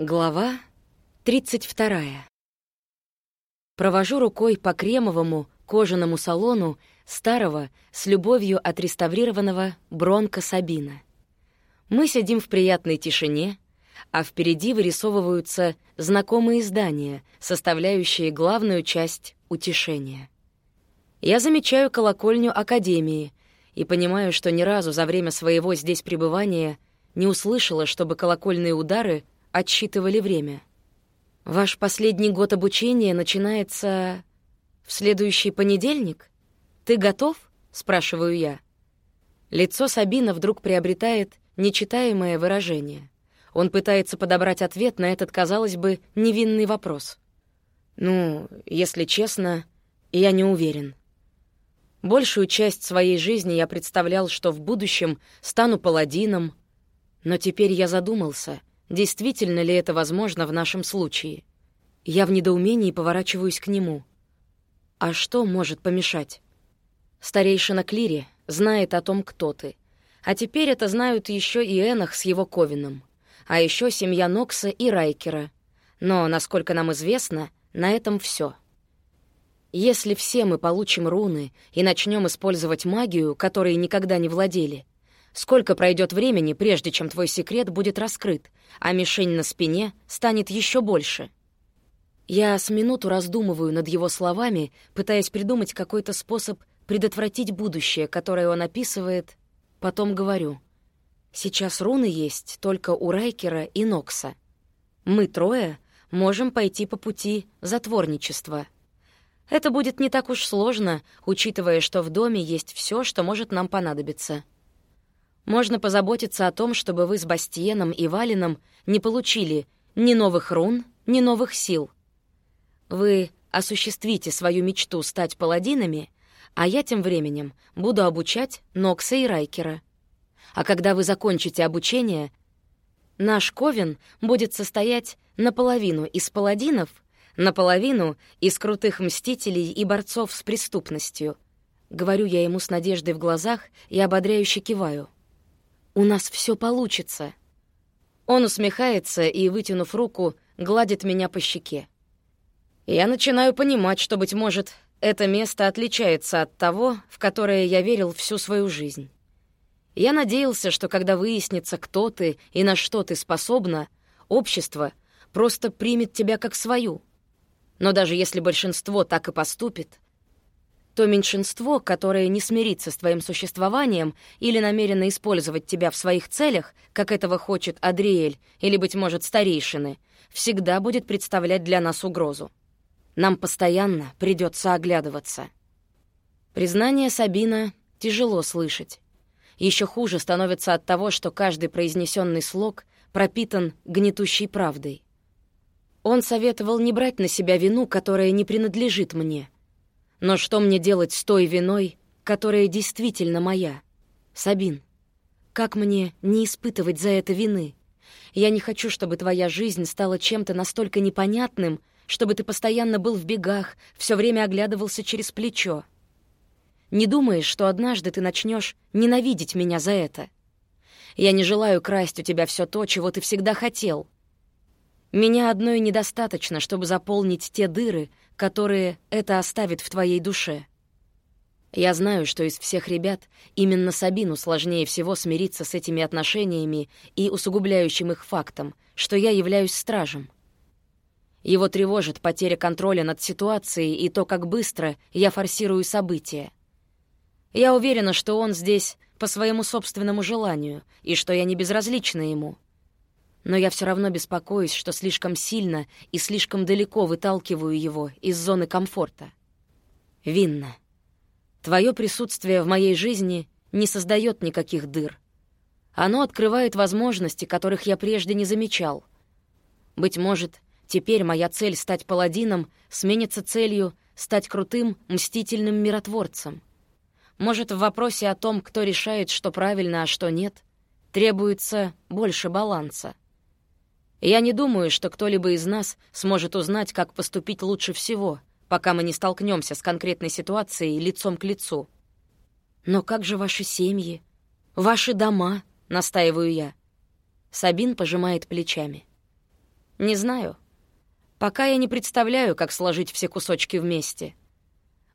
Глава 32. Провожу рукой по кремовому кожаному салону старого, с любовью отреставрированного Бронко Сабина. Мы сидим в приятной тишине, а впереди вырисовываются знакомые здания, составляющие главную часть утешения. Я замечаю колокольню Академии и понимаю, что ни разу за время своего здесь пребывания не услышала, чтобы колокольные удары — отсчитывали время. «Ваш последний год обучения начинается в следующий понедельник? Ты готов?» — спрашиваю я. Лицо Сабина вдруг приобретает нечитаемое выражение. Он пытается подобрать ответ на этот, казалось бы, невинный вопрос. «Ну, если честно, я не уверен». Большую часть своей жизни я представлял, что в будущем стану паладином, но теперь я задумался, Действительно ли это возможно в нашем случае? Я в недоумении поворачиваюсь к нему. А что может помешать? Старейшина Клири знает о том, кто ты. А теперь это знают еще и Энах с его Ковином. А еще семья Нокса и Райкера. Но, насколько нам известно, на этом все. Если все мы получим руны и начнем использовать магию, которой никогда не владели, Сколько пройдет времени, прежде чем твой секрет будет раскрыт, а мишень на спине станет еще больше? Я с минуту раздумываю над его словами, пытаясь придумать какой-то способ предотвратить будущее, которое он описывает, потом говорю. Сейчас руны есть только у Райкера и Нокса. Мы трое можем пойти по пути затворничества. Это будет не так уж сложно, учитывая, что в доме есть все, что может нам понадобиться. Можно позаботиться о том, чтобы вы с Бастиеном и Валином не получили ни новых рун, ни новых сил. Вы осуществите свою мечту стать паладинами, а я тем временем буду обучать Нокса и Райкера. А когда вы закончите обучение, наш Ковен будет состоять наполовину из паладинов, наполовину из крутых мстителей и борцов с преступностью. Говорю я ему с надеждой в глазах и ободряюще киваю. У нас все получится». Он усмехается и, вытянув руку, гладит меня по щеке. Я начинаю понимать, что, быть может, это место отличается от того, в которое я верил всю свою жизнь. Я надеялся, что когда выяснится, кто ты и на что ты способна, общество просто примет тебя как свою. Но даже если большинство так и поступит, то меньшинство, которое не смирится с твоим существованием или намерено использовать тебя в своих целях, как этого хочет Адриэль или, быть может, старейшины, всегда будет представлять для нас угрозу. Нам постоянно придется оглядываться. Признание Сабина тяжело слышать. Еще хуже становится от того, что каждый произнесенный слог пропитан гнетущей правдой. Он советовал не брать на себя вину, которая не принадлежит мне — но что мне делать с той виной, которая действительно моя? Сабин, как мне не испытывать за это вины? Я не хочу, чтобы твоя жизнь стала чем-то настолько непонятным, чтобы ты постоянно был в бегах, все время оглядывался через плечо. Не думаешь, что однажды ты начнешь ненавидеть меня за это? Я не желаю красть у тебя все то, чего ты всегда хотел. Меня одной недостаточно, чтобы заполнить те дыры, которые это оставит в твоей душе. Я знаю, что из всех ребят именно Сабину сложнее всего смириться с этими отношениями и усугубляющим их фактом, что я являюсь стражем. Его тревожит потеря контроля над ситуацией и то, как быстро я форсирую события. Я уверена, что он здесь по своему собственному желанию и что я не безразлична ему — но я все равно беспокоюсь, что слишком сильно и слишком далеко выталкиваю его из зоны комфорта. Винна, твое присутствие в моей жизни не создает никаких дыр. Оно открывает возможности, которых я прежде не замечал. Быть может, теперь моя цель стать паладином сменится целью стать крутым, мстительным миротворцем. Может, в вопросе о том, кто решает, что правильно, а что нет, требуется больше баланса. Я не думаю, что кто-либо из нас сможет узнать, как поступить лучше всего, пока мы не столкнемся с конкретной ситуацией лицом к лицу. Но как же ваши семьи? Ваши дома? Настаиваю я. Сабин пожимает плечами. Не знаю. Пока я не представляю, как сложить все кусочки вместе.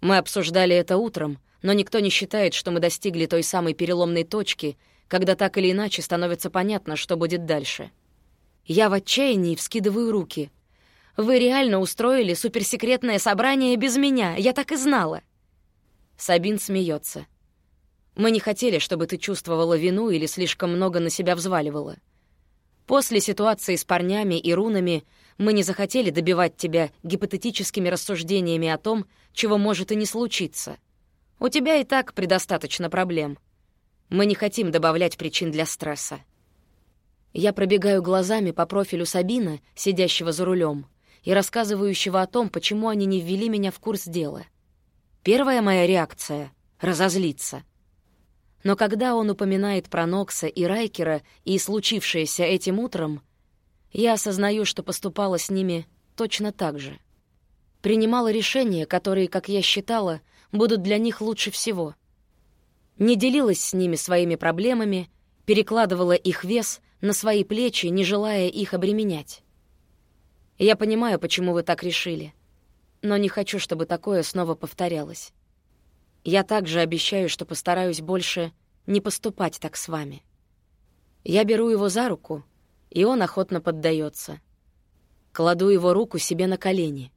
Мы обсуждали это утром, но никто не считает, что мы достигли той самой переломной точки, когда так или иначе становится понятно, что будет дальше. Я в отчаянии вскидываю руки. «Вы реально устроили суперсекретное собрание без меня, я так и знала!» Сабин смеется. «Мы не хотели, чтобы ты чувствовала вину или слишком много на себя взваливала. После ситуации с парнями и рунами мы не захотели добивать тебя гипотетическими рассуждениями о том, чего может и не случиться. У тебя и так предостаточно проблем. Мы не хотим добавлять причин для стресса. Я пробегаю глазами по профилю Сабина, сидящего за рулем, и рассказывающего о том, почему они не ввели меня в курс дела. Первая моя реакция — разозлиться. Но когда он упоминает про Нокса и Райкера и случившееся этим утром, я осознаю, что поступала с ними точно так же. Принимала решения, которые, как я считала, будут для них лучше всего. Не делилась с ними своими проблемами, перекладывала их вес на свои плечи, не желая их обременять. Я понимаю, почему вы так решили, но не хочу, чтобы такое снова повторялось. Я также обещаю, что постараюсь больше не поступать так с вами. Я беру его за руку, и он охотно поддается. Кладу его руку себе на колени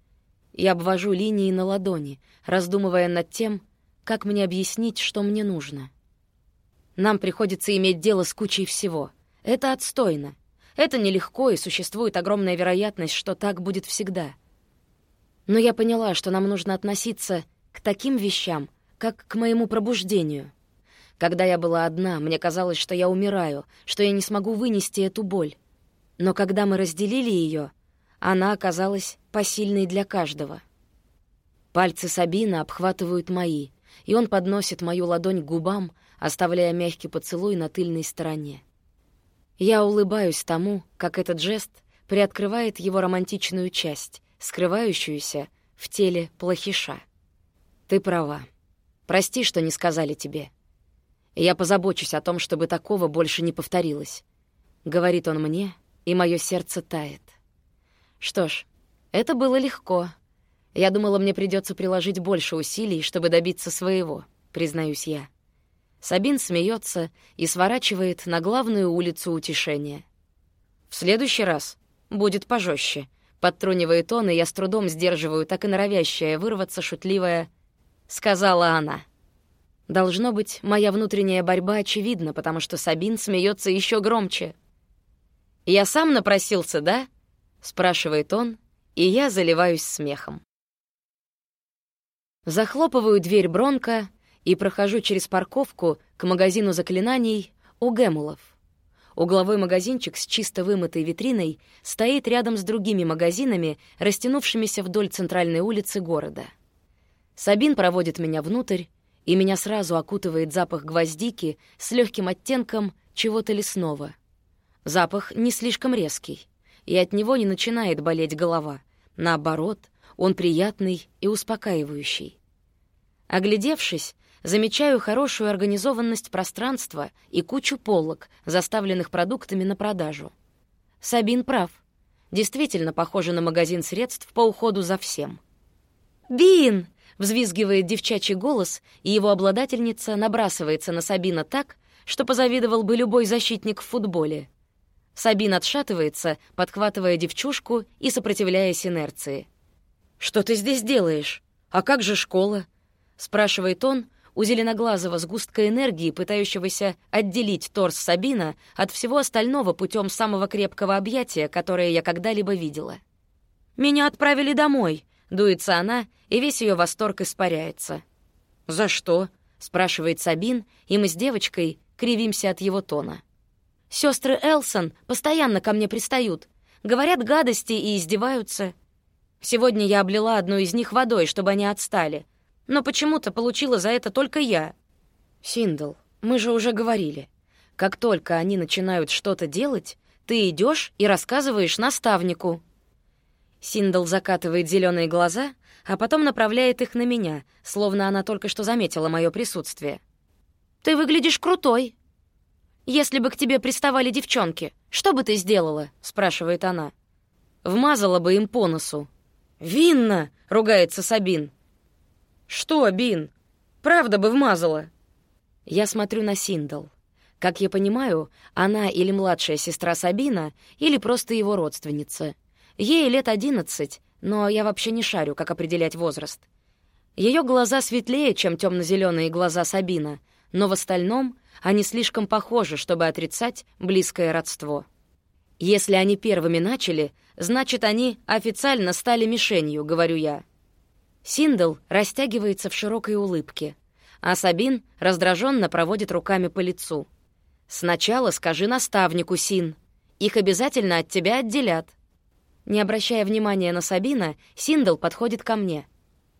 и обвожу линии на ладони, раздумывая над тем, как мне объяснить, что мне нужно. Нам приходится иметь дело с кучей всего. Это отстойно. Это нелегко, и существует огромная вероятность, что так будет всегда. Но я поняла, что нам нужно относиться к таким вещам, как к моему пробуждению. Когда я была одна, мне казалось, что я умираю, что я не смогу вынести эту боль. Но когда мы разделили ее, она оказалась посильной для каждого. Пальцы Сабина обхватывают мои, и он подносит мою ладонь к губам, оставляя мягкий поцелуй на тыльной стороне. Я улыбаюсь тому, как этот жест приоткрывает его романтичную часть, скрывающуюся в теле плохиша. Ты права. Прости, что не сказали тебе. Я позабочусь о том, чтобы такого больше не повторилось. Говорит он мне, и мое сердце тает. Что ж, это было легко. Я думала, мне придется приложить больше усилий, чтобы добиться своего, признаюсь я. Сабин смеется и сворачивает на главную улицу утешения. В следующий раз будет пожестче. Подтрунивает он, и я с трудом сдерживаю так и норовящее вырваться шутливое сказала она. Должно быть, моя внутренняя борьба очевидна, потому что Сабин смеется еще громче. «Я сам напросился, да?» — спрашивает он, и я заливаюсь смехом. Захлопываю дверь Бронка и прохожу через парковку к магазину заклинаний у Гэмулов. Угловой магазинчик с чисто вымытой витриной стоит рядом с другими магазинами, растянувшимися вдоль центральной улицы города — Сабин проводит меня внутрь, и меня сразу окутывает запах гвоздики с легким оттенком чего-то лесного. Запах не слишком резкий, и от него не начинает болеть голова. Наоборот, он приятный и успокаивающий. Оглядевшись, замечаю хорошую организованность пространства и кучу полок, заставленных продуктами на продажу. Сабин прав. Действительно похоже на магазин средств по уходу за всем. «Бин!» Взвизгивает девчачий голос, и его обладательница набрасывается на Сабина так, что позавидовал бы любой защитник в футболе. Сабин отшатывается, подхватывая девчушку и сопротивляясь инерции. «Что ты здесь делаешь? А как же школа?» — спрашивает он у зеленоглазого сгустка энергии, пытающегося отделить торс Сабина от всего остального путем самого крепкого объятия, которое я когда-либо видела. «Меня отправили домой», Дуется она, и весь ее восторг испаряется. «За что?» — спрашивает Сабин, и мы с девочкой кривимся от его тона. Сестры Элсон постоянно ко мне пристают, говорят гадости и издеваются. Сегодня я облила одну из них водой, чтобы они отстали, но почему-то получила за это только я. Синдл, мы же уже говорили. Как только они начинают что-то делать, ты идешь и рассказываешь наставнику. Синдл закатывает зеленые глаза, а потом направляет их на меня, словно она только что заметила мое присутствие. «Ты выглядишь крутой!» «Если бы к тебе приставали девчонки, что бы ты сделала?» — спрашивает она. вмазала бы им по носу. «Винно!» — ругается Сабин. «Что, Бин? Правда бы вмазала?» Я смотрю на Синдал. Как я понимаю, она или младшая сестра Сабина, или просто его родственница. Ей лет одиннадцать, но я вообще не шарю, как определять возраст. Ее глаза светлее, чем темно-зеленые глаза Сабина, но в остальном они слишком похожи, чтобы отрицать близкое родство. Если они первыми начали, значит, они официально стали мишенью, говорю я. Синдл растягивается в широкой улыбке, а Сабин раздраженно проводит руками по лицу. «Сначала скажи наставнику, Син. Их обязательно от тебя отделят». Не обращая внимания на Сабина, Синдл подходит ко мне.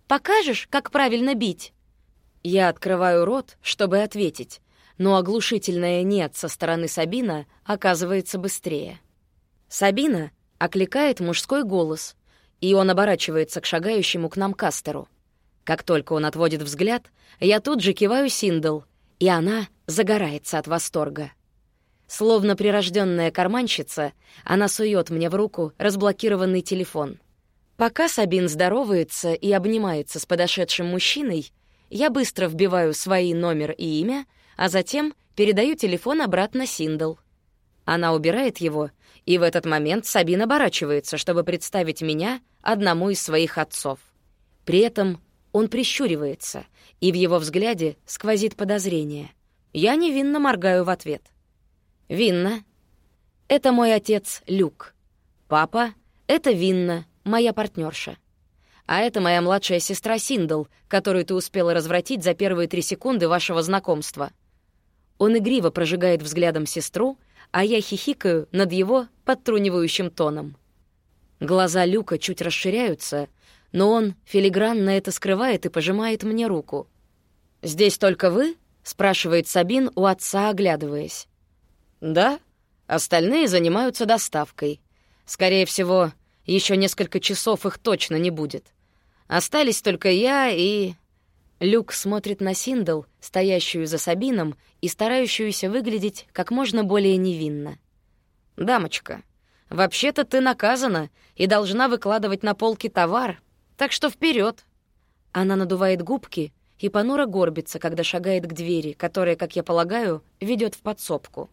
«Покажешь, как правильно бить?» Я открываю рот, чтобы ответить, но оглушительное «нет» со стороны Сабина оказывается быстрее. Сабина окликает мужской голос, и он оборачивается к шагающему к нам Кастеру. Как только он отводит взгляд, я тут же киваю Синдл, и она загорается от восторга. Словно прирожденная карманщица, она сует мне в руку разблокированный телефон. Пока Сабин здоровается и обнимается с подошедшим мужчиной, я быстро вбиваю свои номер и имя, а затем передаю телефон обратно Синдл. Она убирает его, и в этот момент Сабин оборачивается, чтобы представить меня одному из своих отцов. При этом он прищуривается, и в его взгляде сквозит подозрение. Я невинно моргаю в ответ. «Винна. Это мой отец Люк. Папа — это Винна, моя партнерша. А это моя младшая сестра Синдл, которую ты успела развратить за первые три секунды вашего знакомства». Он игриво прожигает взглядом сестру, а я хихикаю над его подтрунивающим тоном. Глаза Люка чуть расширяются — но он филигранно это скрывает и пожимает мне руку. «Здесь только вы?» — спрашивает Сабин у отца, оглядываясь. «Да, остальные занимаются доставкой. Скорее всего, еще несколько часов их точно не будет. Остались только я и...» Люк смотрит на Синдл, стоящую за Сабином и старающуюся выглядеть как можно более невинно. «Дамочка, вообще-то ты наказана и должна выкладывать на полки товар, так что вперед! Она надувает губки и понуро горбится, когда шагает к двери, которая, как я полагаю, ведет в подсобку.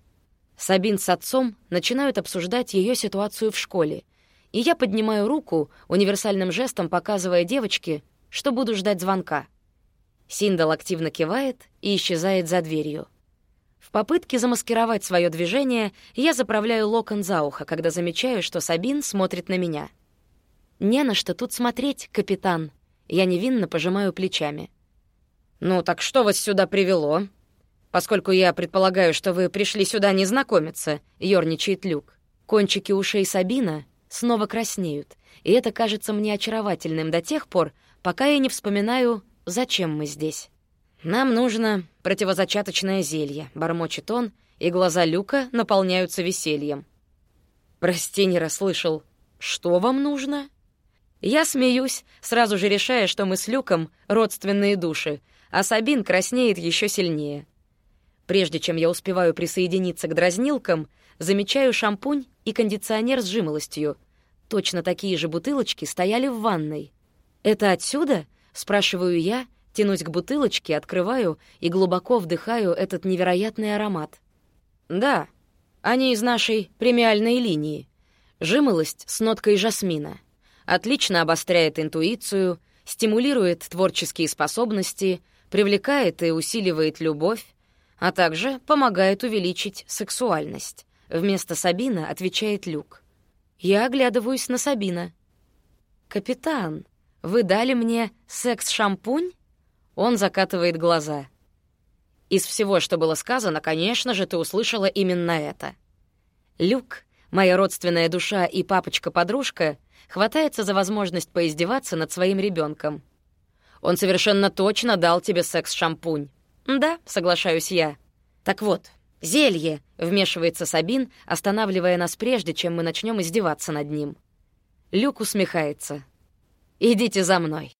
Сабин с отцом начинают обсуждать ее ситуацию в школе, и я поднимаю руку, универсальным жестом показывая девочке, что буду ждать звонка. Синдал активно кивает и исчезает за дверью. В попытке замаскировать свое движение я заправляю локон за ухо, когда замечаю, что Сабин смотрит на меня — «Не на что тут смотреть, капитан». Я невинно пожимаю плечами. «Ну так что вас сюда привело?» «Поскольку я предполагаю, что вы пришли сюда не знакомиться», — ёрничает Люк. Кончики ушей Сабина снова краснеют, и это кажется мне очаровательным до тех пор, пока я не вспоминаю, зачем мы здесь. «Нам нужно противозачаточное зелье», — бормочет он, и глаза Люка наполняются весельем. «Прости, не расслышал. Что вам нужно?» Я смеюсь, сразу же решая, что мы с Люком родственные души, а Сабин краснеет еще сильнее. Прежде чем я успеваю присоединиться к дразнилкам, замечаю шампунь и кондиционер с жимолостью. Точно такие же бутылочки стояли в ванной. «Это отсюда?» — спрашиваю я, тянусь к бутылочке, открываю и глубоко вдыхаю этот невероятный аромат. «Да, они из нашей премиальной линии. Жимолость с ноткой жасмина» отлично обостряет интуицию, стимулирует творческие способности, привлекает и усиливает любовь, а также помогает увеличить сексуальность. Вместо Сабина отвечает Люк. Я оглядываюсь на Сабина. «Капитан, вы дали мне секс-шампунь?» Он закатывает глаза. Из всего, что было сказано, конечно же, ты услышала именно это. Люк, моя родственная душа и папочка-подружка — хватается за возможность поиздеваться над своим ребенком. «Он совершенно точно дал тебе секс-шампунь». «Да», — соглашаюсь я. «Так вот, зелье», — вмешивается Сабин, останавливая нас прежде, чем мы начнем издеваться над ним. Люк усмехается. «Идите за мной».